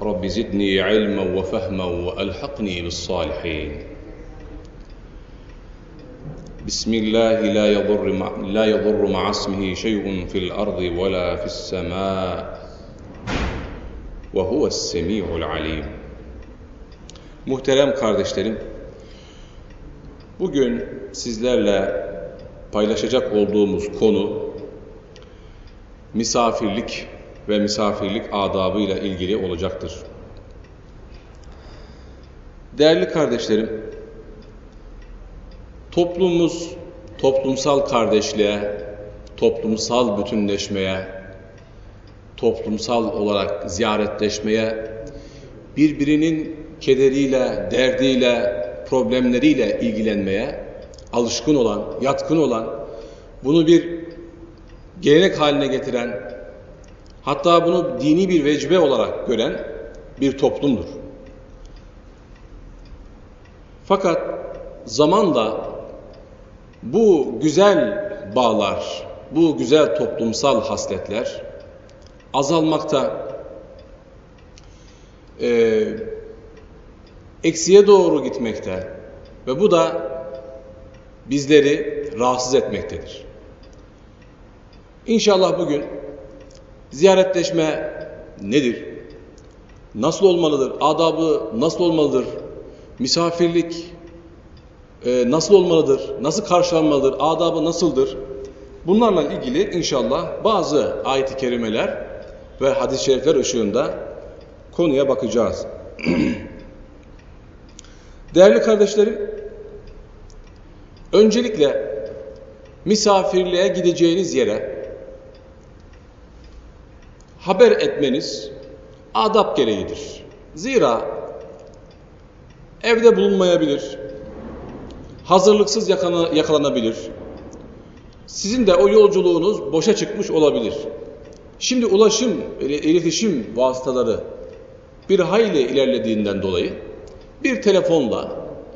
رب زدني علما وفهما وألحقني بالصالحين بسم الله لا يضر مع لا يضر مع اسمه شيء في الأرض ولا في السماء وهو السميع العليم Muhterem kardeşlerim, bugün sizlerle paylaşacak olduğumuz konu misafirlik ve misafirlik adabıyla ilgili olacaktır. Değerli kardeşlerim, toplumumuz toplumsal kardeşliğe, toplumsal bütünleşmeye, toplumsal olarak ziyaretleşmeye, birbirinin kederiyle, derdiyle, problemleriyle ilgilenmeye alışkın olan, yatkın olan, bunu bir gelenek haline getiren, hatta bunu dini bir vecbe olarak gören bir toplumdur. Fakat zamanla bu güzel bağlar, bu güzel toplumsal hasletler azalmakta, e, eksiye doğru gitmekte ve bu da bizleri rahatsız etmektedir. İnşallah bugün ziyaretleşme nedir? Nasıl olmalıdır? Adabı nasıl olmalıdır? Misafirlik e, nasıl olmalıdır? Nasıl karşılanmalıdır? Adabı nasıldır? Bunlarla ilgili inşallah bazı ayet-i kerimeler ve hadis-i şerifler ışığında konuya bakacağız. Değerli kardeşlerim, öncelikle misafirliğe gideceğiniz yere haber etmeniz adap gereğidir. Zira evde bulunmayabilir, hazırlıksız yakalanabilir. Sizin de o yolculuğunuz boşa çıkmış olabilir. Şimdi ulaşım, iletişim vasıtaları bir hayli ilerlediğinden dolayı bir telefonla,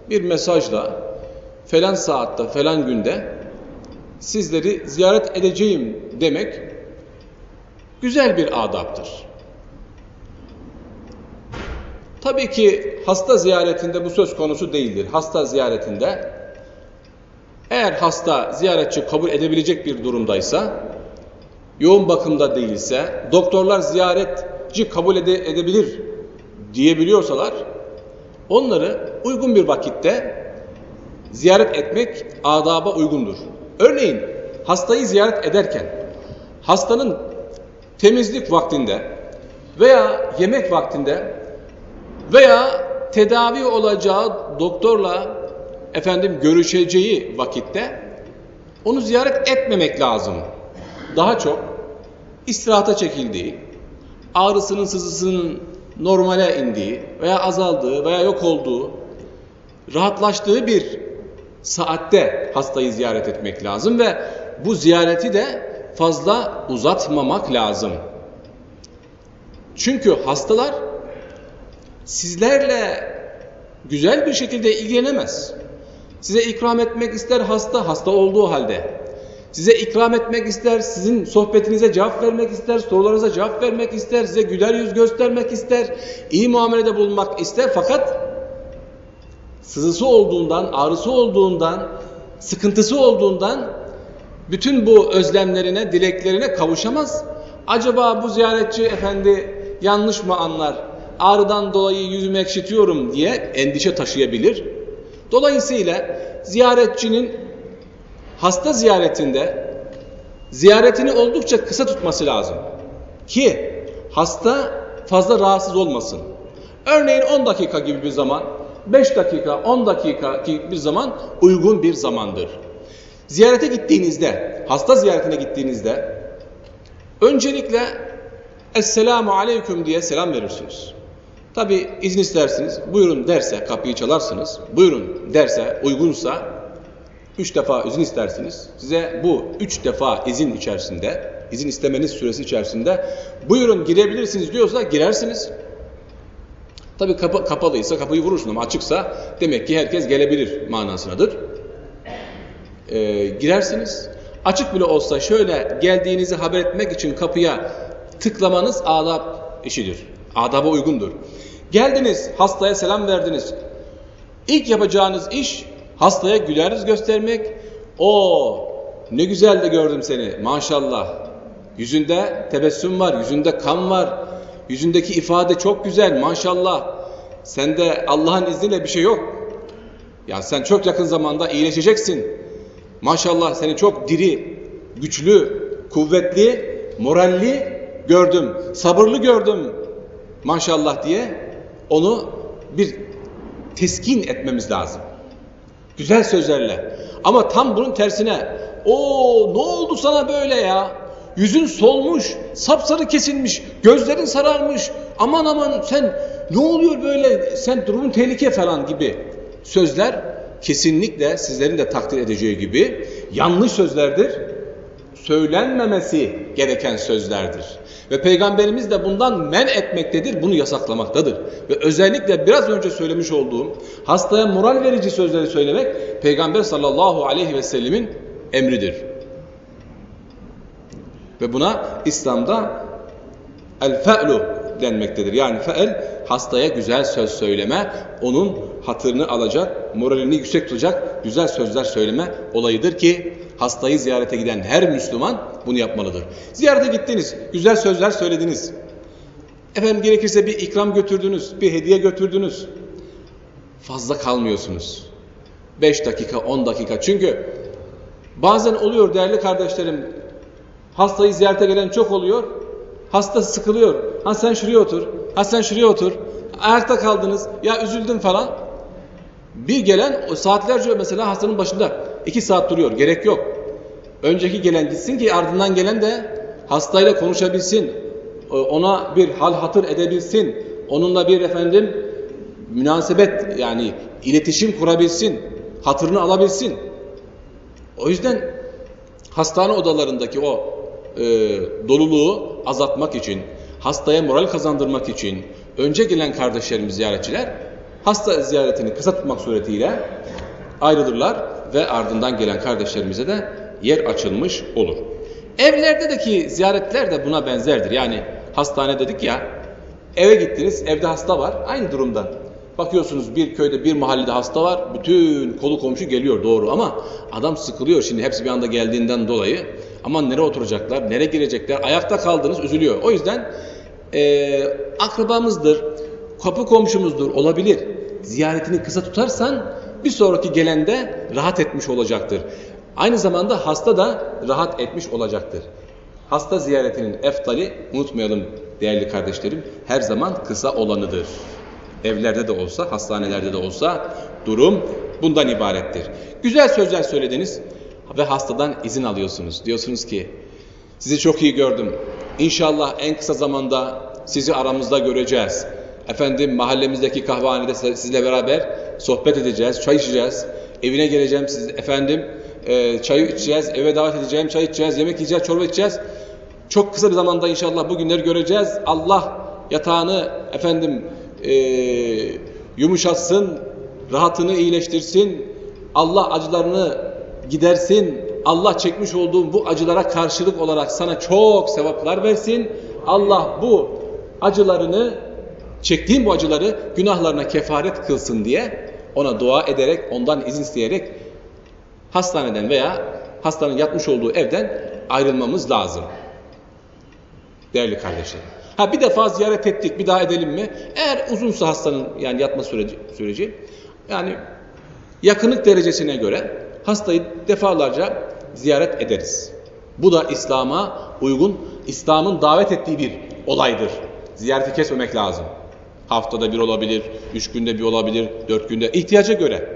bir mesajla falan saatte, falan günde sizleri ziyaret edeceğim demek güzel bir adaptır. Tabii ki hasta ziyaretinde bu söz konusu değildir. Hasta ziyaretinde eğer hasta ziyaretçi kabul edebilecek bir durumdaysa, yoğun bakımda değilse, doktorlar ziyaretçi kabul ede edebilir diyebiliyorsalar, onları uygun bir vakitte ziyaret etmek adaba uygundur. Örneğin hastayı ziyaret ederken hastanın temizlik vaktinde veya yemek vaktinde veya tedavi olacağı doktorla efendim görüşeceği vakitte onu ziyaret etmemek lazım. Daha çok istirahata çekildiği, ağrısının sızısının normale indiği veya azaldığı veya yok olduğu, rahatlaştığı bir saatte hastayı ziyaret etmek lazım ve bu ziyareti de fazla uzatmamak lazım. Çünkü hastalar sizlerle güzel bir şekilde ilgilenemez. Size ikram etmek ister hasta, hasta olduğu halde. Size ikram etmek ister, sizin sohbetinize cevap vermek ister, sorularınıza cevap vermek ister, size güler yüz göstermek ister, iyi muamelede bulunmak ister fakat sızısı olduğundan, ağrısı olduğundan, sıkıntısı olduğundan bütün bu özlemlerine, dileklerine kavuşamaz. Acaba bu ziyaretçi efendi yanlış mı anlar? Ağrıdan dolayı yüzümü ekşitiyorum diye endişe taşıyabilir. Dolayısıyla ziyaretçinin hasta ziyaretinde ziyaretini oldukça kısa tutması lazım. Ki hasta fazla rahatsız olmasın. Örneğin 10 dakika gibi bir zaman, 5 dakika, 10 dakika gibi bir zaman uygun bir zamandır. Ziyarete gittiğinizde, hasta ziyaretine gittiğinizde öncelikle Esselamu aleyküm diye selam verirsiniz. Tabi izin istersiniz. Buyurun derse kapıyı çalarsınız. Buyurun derse uygunsa üç defa izin istersiniz. Size bu üç defa izin içerisinde, izin istemeniz süresi içerisinde buyurun girebilirsiniz diyorsa girersiniz. Tabi kapı kapalıysa kapıyı vurursun ama açıksa demek ki herkes gelebilir manasınadır. Ee, girersiniz. Açık bile olsa şöyle geldiğinizi haber etmek için kapıya tıklamanız adab işidir. Adaba uygundur. Geldiniz, hastaya selam verdiniz. İlk yapacağınız iş hastaya güler göstermek. O ne güzel de gördüm seni maşallah. Yüzünde tebessüm var, yüzünde kan var. Yüzündeki ifade çok güzel maşallah. Sende Allah'ın izniyle bir şey yok. Ya sen çok yakın zamanda iyileşeceksin. Maşallah seni çok diri, güçlü, kuvvetli, moralli gördüm. Sabırlı gördüm. Maşallah diye onu bir teskin etmemiz lazım. Güzel sözlerle. Ama tam bunun tersine o ne oldu sana böyle ya? Yüzün solmuş, sapsarı kesilmiş, gözlerin sararmış. Aman aman sen ne oluyor böyle? Sen durumun tehlike falan gibi sözler kesinlikle sizlerin de takdir edeceği gibi yanlış sözlerdir. Söylenmemesi gereken sözlerdir. Ve Peygamberimiz de bundan men etmektedir, bunu yasaklamaktadır. Ve özellikle biraz önce söylemiş olduğum hastaya moral verici sözleri söylemek Peygamber sallallahu aleyhi ve sellemin emridir. Ve buna İslam'da el-fe'lu denmektedir. Yani fe'el hastaya güzel söz söyleme, onun hatırını alacak, moralini yüksek tutacak güzel sözler söyleme olayıdır ki hastayı ziyarete giden her Müslüman bunu yapmalıdır. Ziyarete gittiniz, güzel sözler söylediniz. Efendim gerekirse bir ikram götürdünüz, bir hediye götürdünüz. Fazla kalmıyorsunuz. 5 dakika, 10 dakika. Çünkü bazen oluyor değerli kardeşlerim, hastayı ziyarete gelen çok oluyor. Hasta sıkılıyor. Ha sen şuraya otur, ha sen şuraya otur. Ayakta kaldınız, ya üzüldüm falan. Bir gelen o saatlerce mesela hastanın başında iki saat duruyor. Gerek yok. Önceki gelen gitsin ki ardından gelen de hastayla konuşabilsin. Ona bir hal hatır edebilsin. Onunla bir efendim münasebet yani iletişim kurabilsin. Hatırını alabilsin. O yüzden hastane odalarındaki o e, doluluğu azaltmak için, hastaya moral kazandırmak için önce gelen kardeşlerimiz ziyaretçiler hasta ziyaretini kısa tutmak suretiyle ayrılırlar ve ardından gelen kardeşlerimize de yer açılmış olur. Evlerdeki ziyaretler de buna benzerdir. Yani hastane dedik ya, eve gittiniz, evde hasta var, aynı durumda. Bakıyorsunuz bir köyde bir mahallede hasta var, bütün kolu komşu geliyor doğru ama adam sıkılıyor şimdi hepsi bir anda geldiğinden dolayı. Aman nereye oturacaklar, nereye girecekler, ayakta kaldınız üzülüyor. O yüzden e, akrabamızdır, kapı komşumuzdur olabilir. Ziyaretini kısa tutarsan bir sonraki gelende rahat etmiş olacaktır. Aynı zamanda hasta da rahat etmiş olacaktır. Hasta ziyaretinin eftali unutmayalım değerli kardeşlerim her zaman kısa olanıdır. Evlerde de olsa, hastanelerde de olsa durum bundan ibarettir. Güzel sözler söylediniz ve hastadan izin alıyorsunuz. Diyorsunuz ki sizi çok iyi gördüm. İnşallah en kısa zamanda sizi aramızda göreceğiz. Efendim mahallemizdeki kahvehanede sizle beraber sohbet edeceğiz, çay içeceğiz. Evine geleceğim siz efendim e, çayı içeceğiz, eve davet edeceğim, çay içeceğiz, yemek yiyeceğiz, çorba içeceğiz. Çok kısa bir zamanda inşallah bu günleri göreceğiz. Allah yatağını efendim e, yumuşatsın, rahatını iyileştirsin. Allah acılarını gidersin. Allah çekmiş olduğun bu acılara karşılık olarak sana çok sevaplar versin. Allah bu acılarını, çektiğin bu acıları günahlarına kefaret kılsın diye ona dua ederek, ondan izin isteyerek hastaneden veya hastanın yatmış olduğu evden ayrılmamız lazım. Değerli kardeşlerim. Ha bir defa ziyaret ettik, bir daha edelim mi? Eğer uzunsa hastanın yani yatma süreci, süreci yani yakınlık derecesine göre hastayı defalarca ziyaret ederiz. Bu da İslam'a uygun, İslam'ın davet ettiği bir olaydır. Ziyareti kesmemek lazım. Haftada bir olabilir, üç günde bir olabilir, dört günde ihtiyaca göre.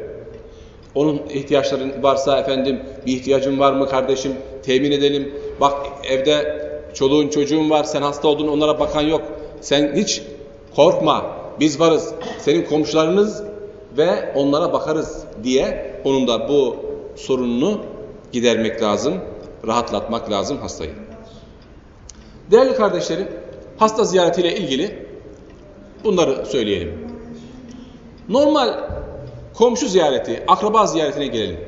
Onun ihtiyaçların varsa efendim bir ihtiyacın var mı kardeşim temin edelim. Bak evde çoluğun çocuğun var, sen hasta oldun onlara bakan yok. Sen hiç korkma, biz varız. Senin komşularınız ve onlara bakarız diye onun da bu sorununu gidermek lazım, rahatlatmak lazım hastayı. Değerli kardeşlerim, hasta ziyaretiyle ilgili bunları söyleyelim. Normal komşu ziyareti, akraba ziyaretine gelelim.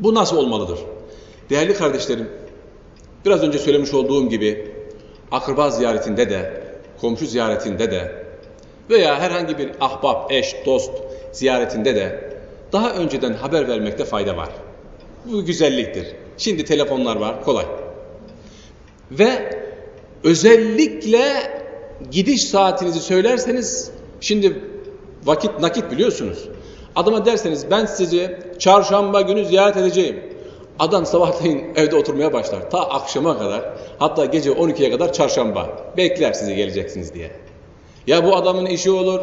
Bu nasıl olmalıdır? Değerli kardeşlerim, biraz önce söylemiş olduğum gibi akraba ziyaretinde de, komşu ziyaretinde de veya herhangi bir ahbap, eş, dost ziyaretinde de daha önceden haber vermekte fayda var. Bu güzelliktir. Şimdi telefonlar var, kolay. Ve özellikle gidiş saatinizi söylerseniz, şimdi vakit nakit biliyorsunuz. Adama derseniz ben sizi çarşamba günü ziyaret edeceğim. Adam sabahleyin evde oturmaya başlar. Ta akşama kadar hatta gece 12'ye kadar çarşamba. Bekler sizi geleceksiniz diye. Ya bu adamın işi olur,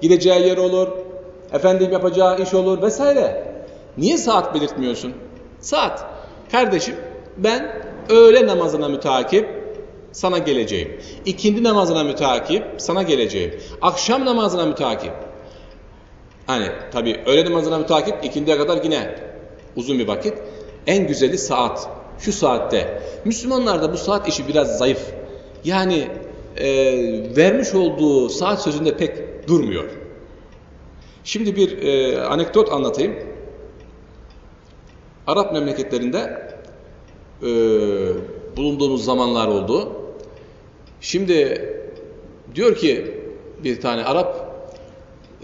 gideceği yer olur, efendim yapacağı iş olur vesaire. Niye saat belirtmiyorsun? Saat. Kardeşim ben öğle namazına mütakip sana geleceğim. İkindi namazına mütakip sana geleceğim. Akşam namazına mütakip. Hani tabi öğle namazına mütakip ikindiye kadar yine uzun bir vakit. En güzeli saat. Şu saatte. Müslümanlarda bu saat işi biraz zayıf. Yani e, vermiş olduğu saat sözünde pek durmuyor. Şimdi bir e, anekdot anlatayım. Arap memleketlerinde e, bulunduğumuz zamanlar oldu. Şimdi diyor ki bir tane Arap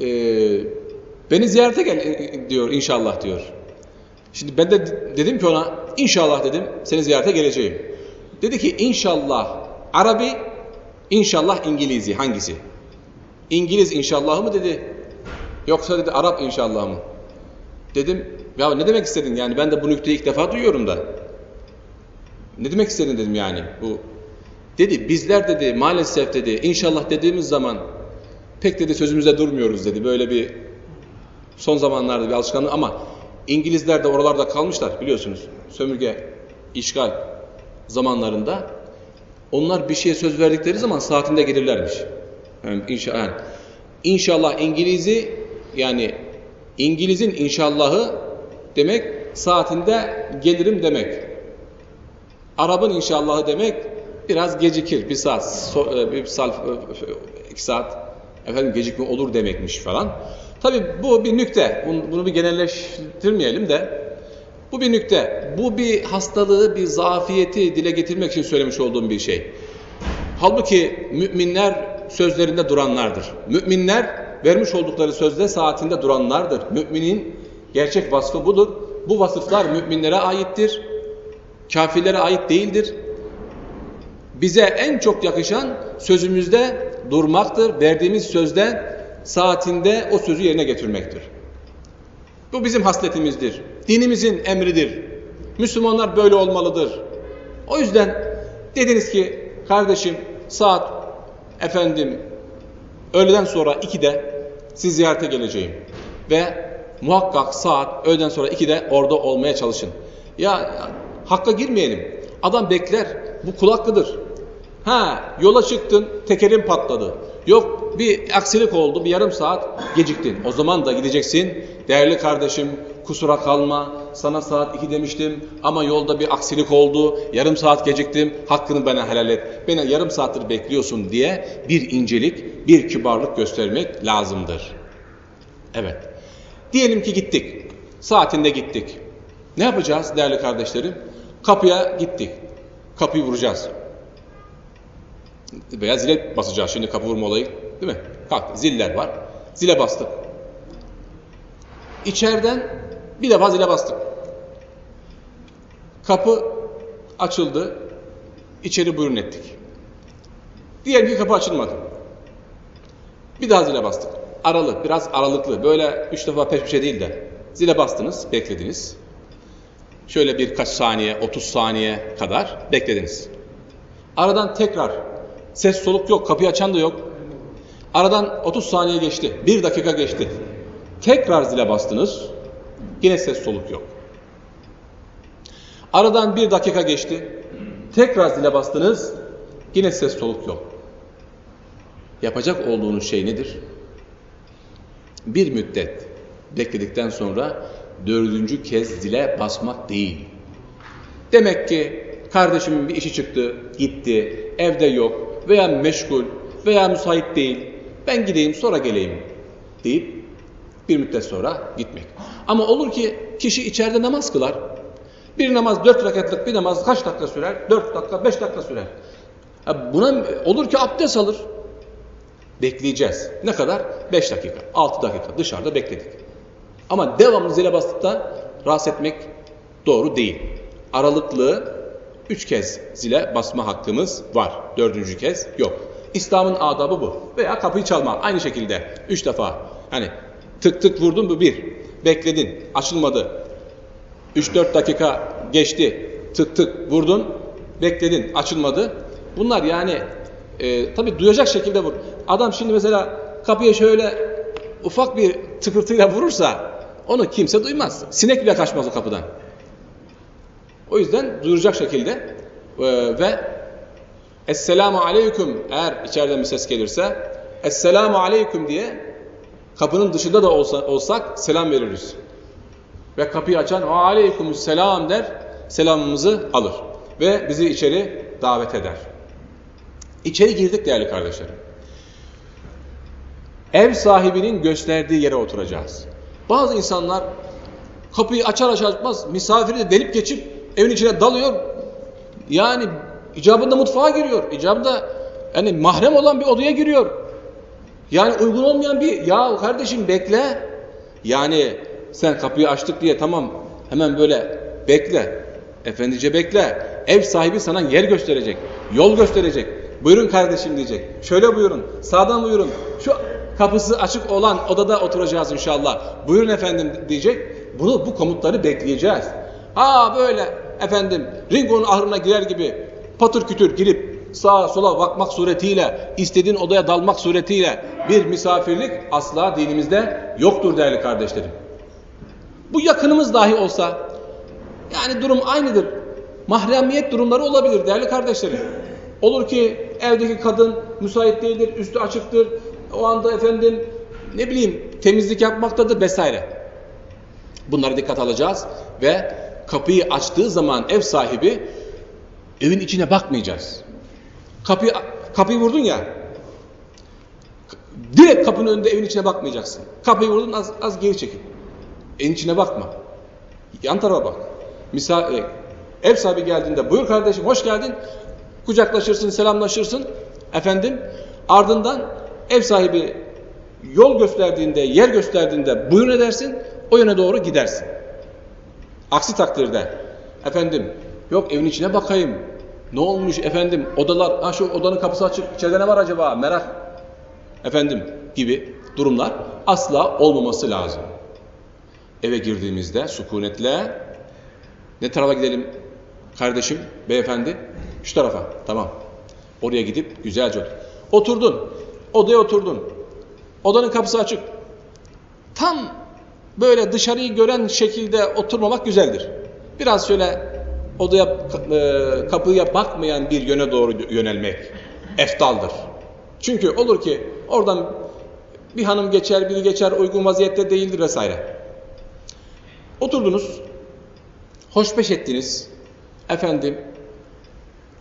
e, beni ziyarete gel e, diyor inşallah diyor. Şimdi ben de dedim ki ona inşallah dedim seni ziyarete geleceğim. Dedi ki inşallah Arabi inşallah İngilizi hangisi? İngiliz inşallah mı dedi. Yoksa dedi Arap inşallah mı? Dedim ya ne demek istedin yani ben de bu nükteyi ilk defa duyuyorum da. Ne demek istedin dedim yani bu. Dedi bizler dedi maalesef dedi inşallah dediğimiz zaman pek dedi sözümüzde durmuyoruz dedi. Böyle bir son zamanlarda bir alışkanlık ama İngilizler de oralarda kalmışlar biliyorsunuz. Sömürge, işgal zamanlarında. Onlar bir şeye söz verdikleri zaman saatinde gelirlermiş. Yani inşallah, yani inşallah İngiliz'i yani İngiliz'in inşallahı demek saatinde gelirim demek. Arap'ın inşallahı demek biraz gecikir. Bir saat, e, bir saat, e, iki saat efendim gecikme olur demekmiş falan. Tabi bu bir nükte. Bunu bir genelleştirmeyelim de. Bu bir nükte. Bu bir hastalığı, bir zafiyeti dile getirmek için söylemiş olduğum bir şey. Halbuki müminler sözlerinde duranlardır. Müminler vermiş oldukları sözde saatinde duranlardır. Müminin gerçek vasfı budur. Bu vasıflar müminlere aittir. Kafirlere ait değildir. Bize en çok yakışan sözümüzde durmaktır. Verdiğimiz sözde saatinde o sözü yerine getirmektir. Bu bizim hasletimizdir. Dinimizin emridir. Müslümanlar böyle olmalıdır. O yüzden dediniz ki kardeşim saat efendim öğleden sonra 2'de siz ziyarete geleceğim. Ve muhakkak saat öğleden sonra 2'de orada olmaya çalışın. Ya hakka girmeyelim. Adam bekler. Bu kul hakkıdır. Ha yola çıktın tekerin patladı. Yok bir aksilik oldu bir yarım saat geciktin. O zaman da gideceksin. Değerli kardeşim kusura kalma sana saat 2 demiştim ama yolda bir aksilik oldu. Yarım saat geciktim hakkını bana helal et. Beni yarım saattir bekliyorsun diye bir incelik bir kibarlık göstermek lazımdır. Evet. Diyelim ki gittik. Saatinde gittik. Ne yapacağız değerli kardeşlerim? Kapıya gittik. Kapıyı vuracağız veya zile basacağız şimdi kapı vurma olayı değil mi? Kalk ziller var. Zile bastık. İçeriden bir defa zile bastık. Kapı açıldı. İçeri buyurun ettik. Diyelim ki kapı açılmadı. Bir daha zile bastık. Aralı, biraz aralıklı. Böyle üç defa peş peşe değil de. Zile bastınız, beklediniz. Şöyle birkaç saniye, 30 saniye kadar beklediniz. Aradan tekrar Ses soluk yok, kapıyı açan da yok. Aradan 30 saniye geçti, 1 dakika geçti. Tekrar zile bastınız, yine ses soluk yok. Aradan 1 dakika geçti, Tekrar zile bastınız. Yine ses soluk yok. Yapacak olduğunuz şey nedir? Bir müddet bekledikten sonra dördüncü kez zile basmak değil. Demek ki kardeşimin bir işi çıktı, gitti, evde yok veya meşgul veya müsait değil. Ben gideyim sonra geleyim deyip bir müddet sonra gitmek. Ama olur ki kişi içeride namaz kılar. Bir namaz dört rekatlık bir namaz kaç dakika sürer? Dört dakika, beş dakika sürer. Buna olur ki abdest alır. Bekleyeceğiz. Ne kadar? Beş dakika, altı dakika dışarıda bekledik. Ama devamlı zile basıp da rahatsız etmek doğru değil. Aralıklı üç kez zile basma hakkımız var. Dördüncü kez yok. İslam'ın adabı bu. Veya kapıyı çalma. Aynı şekilde üç defa. Hani tık tık vurdun bu bir. Bekledin. Açılmadı. Üç dört dakika geçti. Tık tık vurdun. Bekledin. Açılmadı. Bunlar yani e, tabi duyacak şekilde vur. Adam şimdi mesela kapıya şöyle ufak bir tıkırtıyla vurursa onu kimse duymaz. Sinek bile kaçmaz o kapıdan. O yüzden duyuracak şekilde e, ve Esselamu Aleyküm eğer içeriden bir ses gelirse Esselamu Aleyküm diye kapının dışında da olsa, olsak selam veririz. Ve kapıyı açan aleyküm selam der, selamımızı alır. Ve bizi içeri davet eder. İçeri girdik değerli kardeşlerim. Ev sahibinin gösterdiği yere oturacağız. Bazı insanlar kapıyı açar açmaz misafiri de delip geçip evin içine dalıyor. Yani icabında mutfağa giriyor. İcabında yani mahrem olan bir odaya giriyor. Yani uygun olmayan bir ya kardeşim bekle. Yani sen kapıyı açtık diye tamam hemen böyle bekle. Efendice bekle. Ev sahibi sana yer gösterecek. Yol gösterecek. Buyurun kardeşim diyecek. Şöyle buyurun. Sağdan buyurun. Şu kapısı açık olan odada oturacağız inşallah. Buyurun efendim diyecek. Bunu bu komutları bekleyeceğiz. Ha böyle efendim Ringo'nun ahırına girer gibi patır kütür girip sağa sola bakmak suretiyle, istediğin odaya dalmak suretiyle bir misafirlik asla dinimizde yoktur değerli kardeşlerim. Bu yakınımız dahi olsa yani durum aynıdır. Mahremiyet durumları olabilir değerli kardeşlerim. Olur ki evdeki kadın müsait değildir, üstü açıktır. O anda efendim ne bileyim temizlik yapmaktadır vesaire. Bunlara dikkat alacağız ve kapıyı açtığı zaman ev sahibi evin içine bakmayacağız. Kapıyı, kapıyı vurdun ya direkt kapının önünde evin içine bakmayacaksın. Kapıyı vurdun az, az geri çekil. Evin içine bakma. Yan tarafa bak. Misal, e, ev sahibi geldiğinde buyur kardeşim hoş geldin. Kucaklaşırsın, selamlaşırsın. Efendim ardından ev sahibi yol gösterdiğinde, yer gösterdiğinde buyur edersin. O yöne doğru gidersin. Aksi takdirde efendim yok evin içine bakayım. Ne olmuş efendim odalar, ha şu odanın kapısı açık içeride ne var acaba merak efendim gibi durumlar asla olmaması lazım. Eve girdiğimizde sükunetle ne tarafa gidelim kardeşim, beyefendi? Şu tarafa. Tamam. Oraya gidip güzelce otur. Oturdun. Odaya oturdun. Odanın kapısı açık. Tam böyle dışarıyı gören şekilde oturmamak güzeldir. Biraz şöyle odaya e, kapıya bakmayan bir yöne doğru yönelmek eftaldır. Çünkü olur ki oradan bir hanım geçer, biri geçer, uygun vaziyette değildir vesaire. Oturdunuz, hoşbeş ettiniz. Efendim,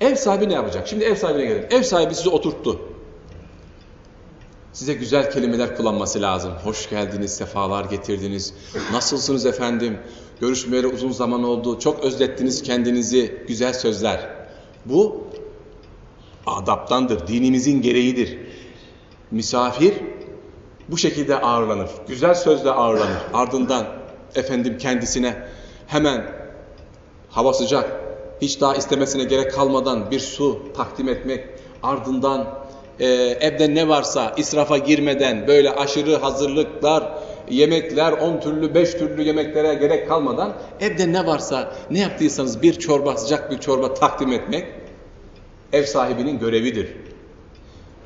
ev sahibi ne yapacak? Şimdi ev sahibine gelin. Ev sahibi sizi oturttu. Size güzel kelimeler kullanması lazım. Hoş geldiniz, sefalar getirdiniz. Nasılsınız efendim? Görüşmeyeli uzun zaman oldu. Çok özlettiniz kendinizi. Güzel sözler. Bu adaptandır. Dinimizin gereğidir. Misafir bu şekilde ağırlanır. Güzel sözle ağırlanır. Ardından efendim kendisine hemen hava sıcak, hiç daha istemesine gerek kalmadan bir su takdim etmek, ardından e, evde ne varsa israfa girmeden böyle aşırı hazırlıklar, yemekler, on türlü, beş türlü yemeklere gerek kalmadan evde ne varsa, ne yaptıysanız bir çorba, sıcak bir çorba takdim etmek ev sahibinin görevidir.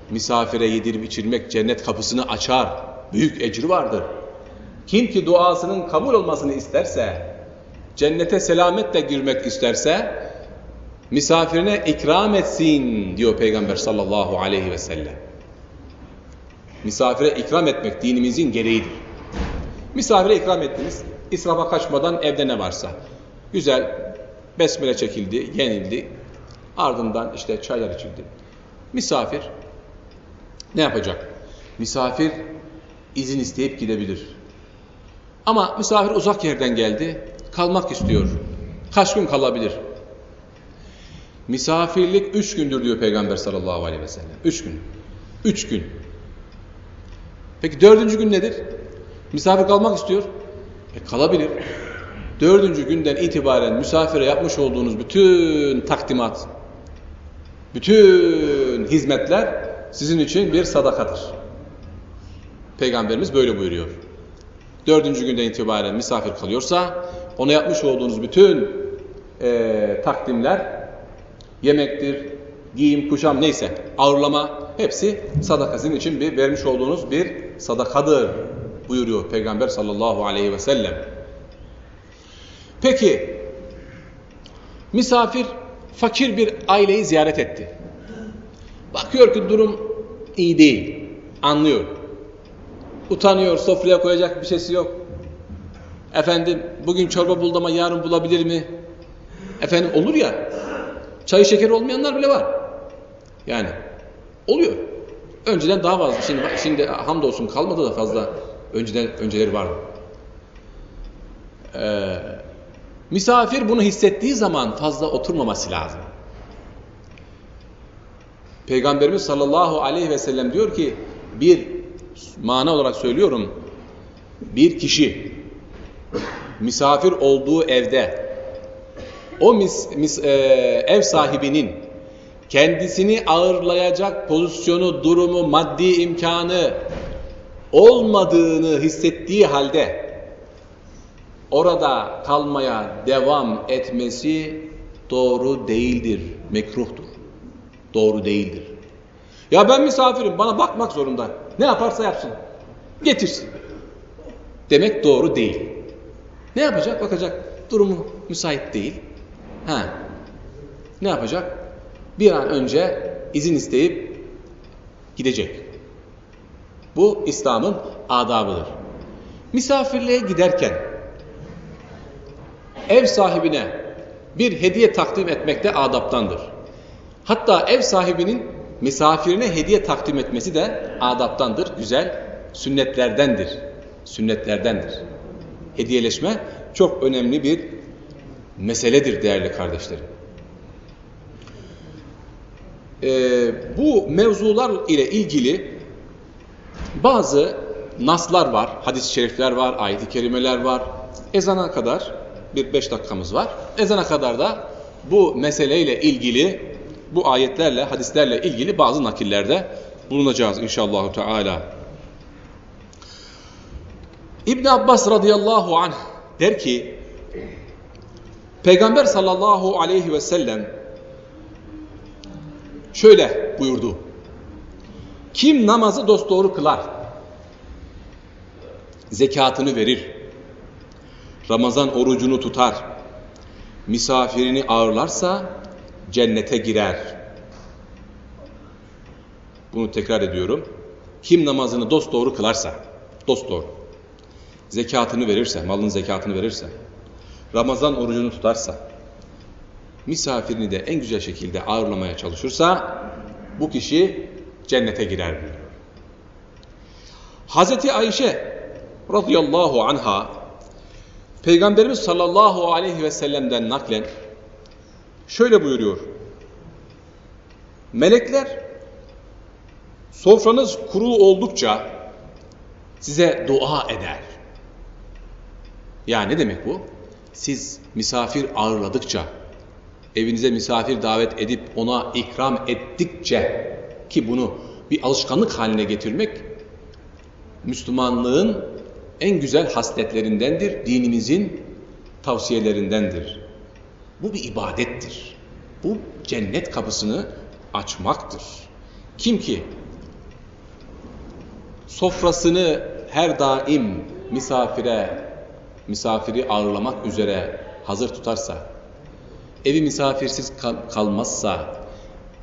Misafire yedirip içirmek cennet kapısını açar. Büyük ecri vardır. Kim ki duasının kabul olmasını isterse, cennete selametle girmek isterse, misafirine ikram etsin diyor Peygamber sallallahu aleyhi ve sellem. Misafire ikram etmek dinimizin gereğidir. Misafire ikram ettiniz, israfa kaçmadan evde ne varsa. Güzel, besmele çekildi, yenildi. Ardından işte çaylar içildi. Misafir ne yapacak? Misafir izin isteyip gidebilir. Ama misafir uzak yerden geldi, kalmak istiyor. Kaç gün kalabilir? Misafirlik üç gündür diyor Peygamber sallallahu aleyhi ve sellem. Üç gün. Üç gün. Peki dördüncü gün nedir? Misafir kalmak istiyor. E kalabilir. Dördüncü günden itibaren misafire yapmış olduğunuz bütün takdimat, bütün hizmetler sizin için bir sadakadır. Peygamberimiz böyle buyuruyor. Dördüncü günden itibaren misafir kalıyorsa ona yapmış olduğunuz bütün e, takdimler yemektir, giyim, kuşam neyse ağırlama hepsi sadaka sizin için bir vermiş olduğunuz bir sadakadır buyuruyor Peygamber sallallahu aleyhi ve sellem. Peki misafir fakir bir aileyi ziyaret etti. Bakıyor ki durum iyi değil. Anlıyor. Utanıyor, sofraya koyacak bir şeysi yok. Efendim bugün çorba buldu ama yarın bulabilir mi? Efendim olur ya. Çayı şeker olmayanlar bile var. Yani oluyor. Önceden daha fazla. Şimdi, şimdi hamdolsun kalmadı da fazla. Önceden önceleri vardı. Ee, misafir bunu hissettiği zaman fazla oturmaması lazım. Peygamberimiz sallallahu aleyhi ve sellem diyor ki bir mana olarak söylüyorum bir kişi misafir olduğu evde o mis, mis, e, ev sahibinin kendisini ağırlayacak pozisyonu, durumu, maddi imkanı olmadığını hissettiği halde orada kalmaya devam etmesi doğru değildir, mekruhtur. Doğru değildir. Ya ben misafirim, bana bakmak zorunda. Ne yaparsa yapsın. Getirsin. Demek doğru değil. Ne yapacak? Bakacak. Durumu müsait değil. Ha. Ne yapacak? Bir an önce izin isteyip gidecek. Bu İslam'ın adabıdır. Misafirliğe giderken ev sahibine bir hediye takdim etmekte adaptandır. Hatta ev sahibinin misafirine hediye takdim etmesi de adaptandır, güzel sünnetlerdendir. Sünnetlerdendir. Hediyeleşme çok önemli bir meseledir değerli kardeşlerim. Ee, bu mevzular ile ilgili bazı naslar var, hadis-i şerifler var, ayet-i kerimeler var. Ezana kadar bir beş dakikamız var. Ezana kadar da bu meseleyle ilgili, bu ayetlerle, hadislerle ilgili bazı nakillerde bulunacağız inşallah Teala. İbn Abbas radıyallahu anh der ki, Peygamber sallallahu aleyhi ve sellem şöyle buyurdu. Kim namazı dosdoğru kılar, zekatını verir, Ramazan orucunu tutar, misafirini ağırlarsa cennete girer. Bunu tekrar ediyorum. Kim namazını dosdoğru kılarsa, dosdoğru, zekatını verirse, malın zekatını verirse, Ramazan orucunu tutarsa, misafirini de en güzel şekilde ağırlamaya çalışırsa, bu kişi cennete girer diyor. Hazreti Ayşe radıyallahu anha Peygamberimiz sallallahu aleyhi ve sellem'den naklen şöyle buyuruyor. Melekler sofranız kuru oldukça size dua eder. Ya ne demek bu? Siz misafir ağırladıkça, evinize misafir davet edip ona ikram ettikçe ki bunu bir alışkanlık haline getirmek Müslümanlığın en güzel hasletlerindendir, dinimizin tavsiyelerindendir. Bu bir ibadettir. Bu cennet kapısını açmaktır. Kim ki sofrasını her daim misafire, misafiri ağırlamak üzere hazır tutarsa, evi misafirsiz kal kalmazsa,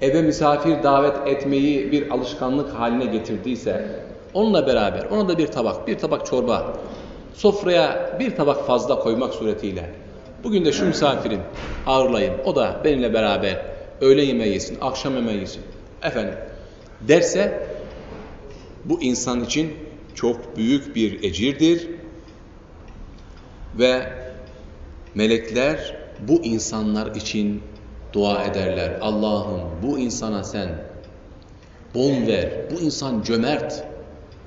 eve misafir davet etmeyi bir alışkanlık haline getirdiyse, onunla beraber ona da bir tabak, bir tabak çorba, sofraya bir tabak fazla koymak suretiyle, bugün de şu misafirin ağırlayın, o da benimle beraber öğle yemeği yesin, akşam yemeği yesin, efendim, derse, bu insan için çok büyük bir ecirdir ve melekler bu insanlar için dua ederler. Allah'ım bu insana sen bon ver. Bu insan cömert.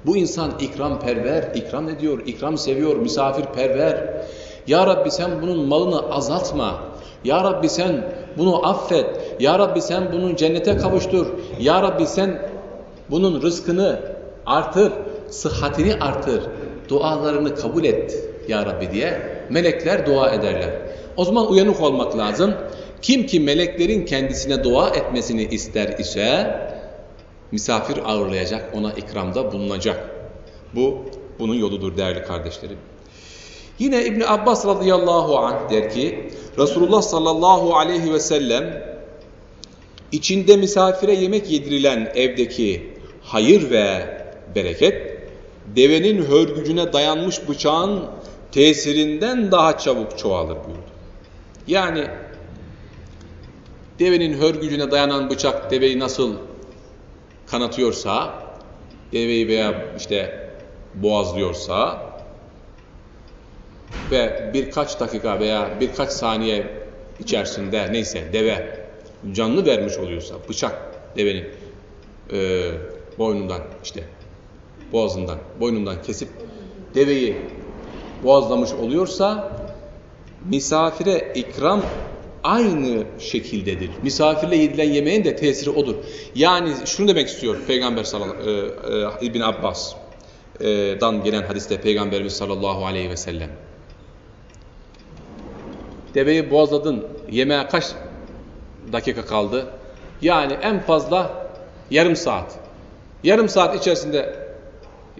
Bu insan ikram perver, ikram ediyor, ikram seviyor, misafir perver. Ya Rabbi sen bunun malını azaltma. Ya Rabbi sen bunu affet. Ya Rabbi sen bunun cennete kavuştur. Ya Rabbi sen bunun rızkını artır, sıhhatini artır. Dualarını kabul et Ya Rabbi diye melekler dua ederler. O zaman uyanık olmak lazım. Kim ki meleklerin kendisine dua etmesini ister ise misafir ağırlayacak, ona ikramda bulunacak. Bu bunun yoludur değerli kardeşlerim. Yine İbn Abbas radıyallahu anh der ki Resulullah sallallahu aleyhi ve sellem içinde misafire yemek yedirilen evdeki hayır ve bereket devenin hörgücüne dayanmış bıçağın tesirinden daha çabuk çoğalır buyurdu. Yani devenin hörgücüne dayanan bıçak deveyi nasıl kanatıyorsa, deveyi veya işte boğazlıyorsa ve birkaç dakika veya birkaç saniye içerisinde neyse deve canlı vermiş oluyorsa bıçak devenin e, boynundan işte boğazından boynundan kesip deveyi boğazlamış oluyorsa misafire ikram aynı şekildedir. Misafirle yedilen yemeğin de tesiri odur. Yani şunu demek istiyor Peygamber sallallahu e, e, İbn Abbas e, dan gelen hadiste Peygamberimiz sallallahu aleyhi ve sellem. Deveyi boğazladın, yemeğe kaç dakika kaldı? Yani en fazla yarım saat. Yarım saat içerisinde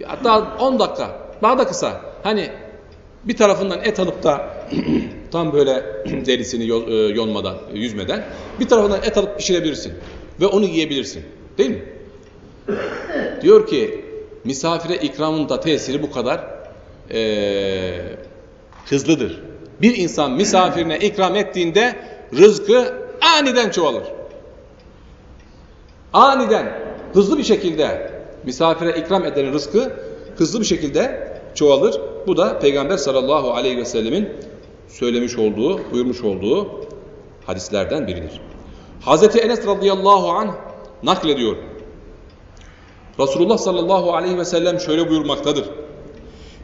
hatta 10 dakika, daha da kısa. Hani bir tarafından et alıp da tam böyle derisini e, yonmadan, yüzmeden bir tarafından et alıp pişirebilirsin ve onu yiyebilirsin. Değil mi? Diyor ki misafire ikramın da tesiri bu kadar e, hızlıdır. Bir insan misafirine ikram ettiğinde rızkı aniden çoğalır. Aniden, hızlı bir şekilde misafire ikram eden rızkı hızlı bir şekilde çoğalır. Bu da Peygamber sallallahu aleyhi ve sellemin söylemiş olduğu, buyurmuş olduğu hadislerden biridir. Hazreti Enes radıyallahu anh naklediyor. Resulullah sallallahu aleyhi ve sellem şöyle buyurmaktadır.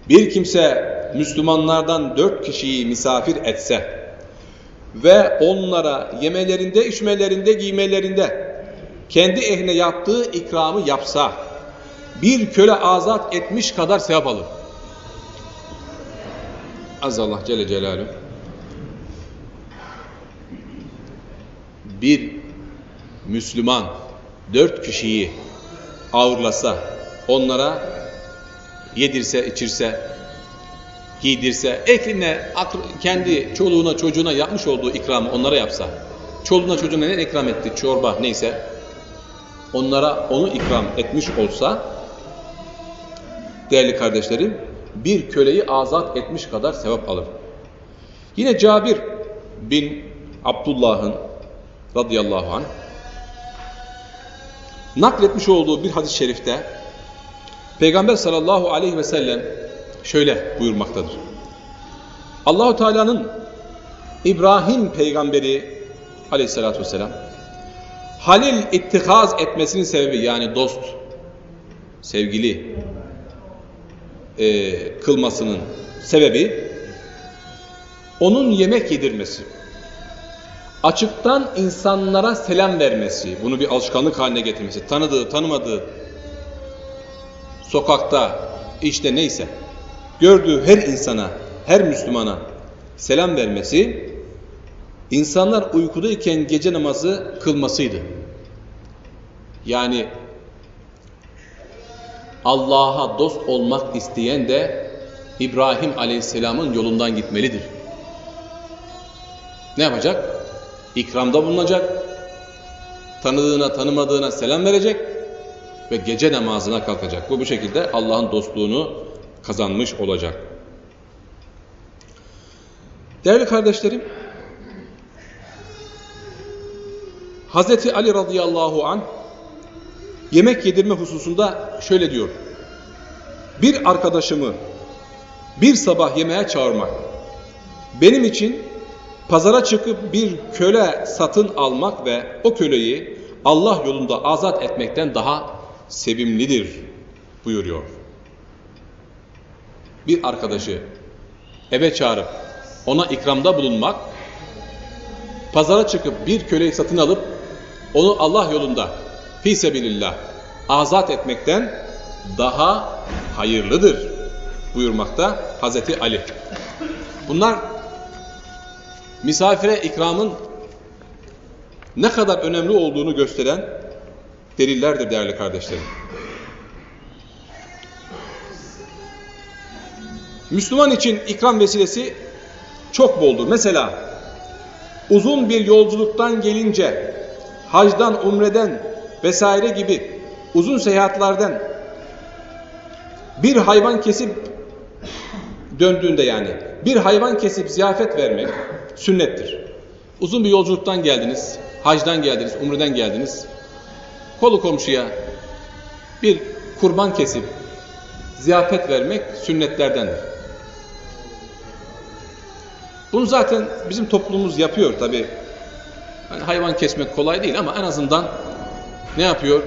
Bir kimse Müslümanlardan dört kişiyi misafir etse ve onlara yemelerinde, içmelerinde, giymelerinde kendi ehline yaptığı ikramı yapsa bir köle azat etmiş kadar sevap alır. Azallah Celle Celaluhu bir Müslüman dört kişiyi ağırlasa, onlara yedirse, içirse, giydirse, ekline kendi çoluğuna çocuğuna yapmış olduğu ikramı onlara yapsa, çoluğuna çocuğuna ne ikram etti, çorba neyse, onlara onu ikram etmiş olsa, değerli kardeşlerim, bir köleyi azat etmiş kadar sevap alır. Yine Cabir bin Abdullah'ın radıyallahu anh nakletmiş olduğu bir hadis-i şerifte Peygamber sallallahu aleyhi ve sellem şöyle buyurmaktadır. Allahu Teala'nın İbrahim peygamberi aleyhissalatü vesselam Halil ittikaz etmesinin sebebi yani dost, sevgili e, kılmasının sebebi onun yemek yedirmesi. Açıktan insanlara selam vermesi, bunu bir alışkanlık haline getirmesi, tanıdığı, tanımadığı, sokakta, işte neyse, gördüğü her insana, her Müslümana selam vermesi, insanlar uykudayken gece namazı kılmasıydı. Yani Allah'a dost olmak isteyen de İbrahim Aleyhisselam'ın yolundan gitmelidir. Ne yapacak? ikramda bulunacak, tanıdığına tanımadığına selam verecek ve gece namazına kalkacak. Bu bu şekilde Allah'ın dostluğunu kazanmış olacak. Değerli kardeşlerim, Hazreti Ali radıyallahu an yemek yedirme hususunda şöyle diyor. Bir arkadaşımı bir sabah yemeğe çağırmak benim için pazara çıkıp bir köle satın almak ve o köleyi Allah yolunda azat etmekten daha sevimlidir buyuruyor. Bir arkadaşı eve çağırıp ona ikramda bulunmak, pazara çıkıp bir köleyi satın alıp onu Allah yolunda fi sebilillah azat etmekten daha hayırlıdır buyurmakta Hazreti Ali. Bunlar misafire ikramın ne kadar önemli olduğunu gösteren delillerdir değerli kardeşlerim. Müslüman için ikram vesilesi çok boldur. Mesela uzun bir yolculuktan gelince hacdan, umreden vesaire gibi uzun seyahatlerden bir hayvan kesip döndüğünde yani bir hayvan kesip ziyafet vermek sünnettir. Uzun bir yolculuktan geldiniz, hacdan geldiniz, umreden geldiniz. Kolu komşuya bir kurban kesip ziyafet vermek sünnetlerdendir. Bunu zaten bizim toplumumuz yapıyor tabi. Yani hayvan kesmek kolay değil ama en azından ne yapıyor?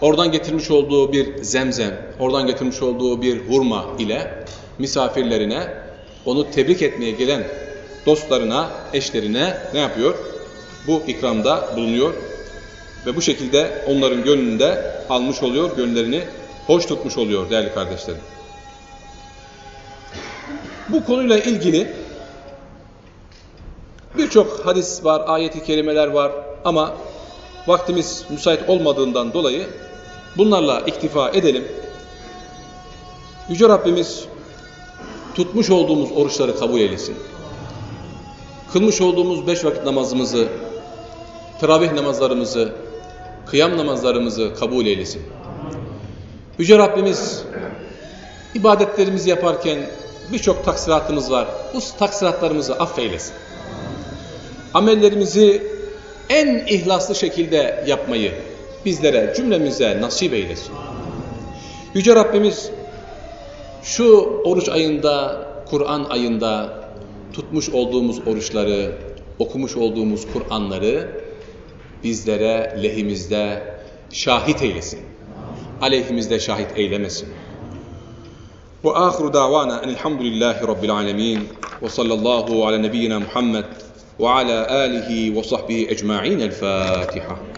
Oradan getirmiş olduğu bir zemzem, oradan getirmiş olduğu bir hurma ile misafirlerine onu tebrik etmeye gelen dostlarına, eşlerine ne yapıyor? Bu ikramda bulunuyor ve bu şekilde onların gönlünde almış oluyor, gönüllerini hoş tutmuş oluyor değerli kardeşlerim. Bu konuyla ilgili birçok hadis var, ayeti kerimeler var ama vaktimiz müsait olmadığından dolayı bunlarla iktifa edelim. Yüce Rabbimiz tutmuş olduğumuz oruçları kabul eylesin. Kılmış olduğumuz beş vakit namazımızı, teravih namazlarımızı, kıyam namazlarımızı kabul eylesin. Yüce Rabbimiz ibadetlerimizi yaparken birçok taksiratımız var. Bu taksiratlarımızı affeylesin. Amellerimizi en ihlaslı şekilde yapmayı bizlere, cümlemize nasip eylesin. Yüce Rabbimiz şu oruç ayında, Kur'an ayında tutmuş olduğumuz oruçları, okumuş olduğumuz Kur'anları bizlere lehimizde şahit eylesin. Aleyhimizde şahit eylemesin. Ve ahiru davana enilhamdülillahi rabbil alemin ve sallallahu ala nebiyyina Muhammed وعلى آله وصحبه أجمعين. الفاتحة.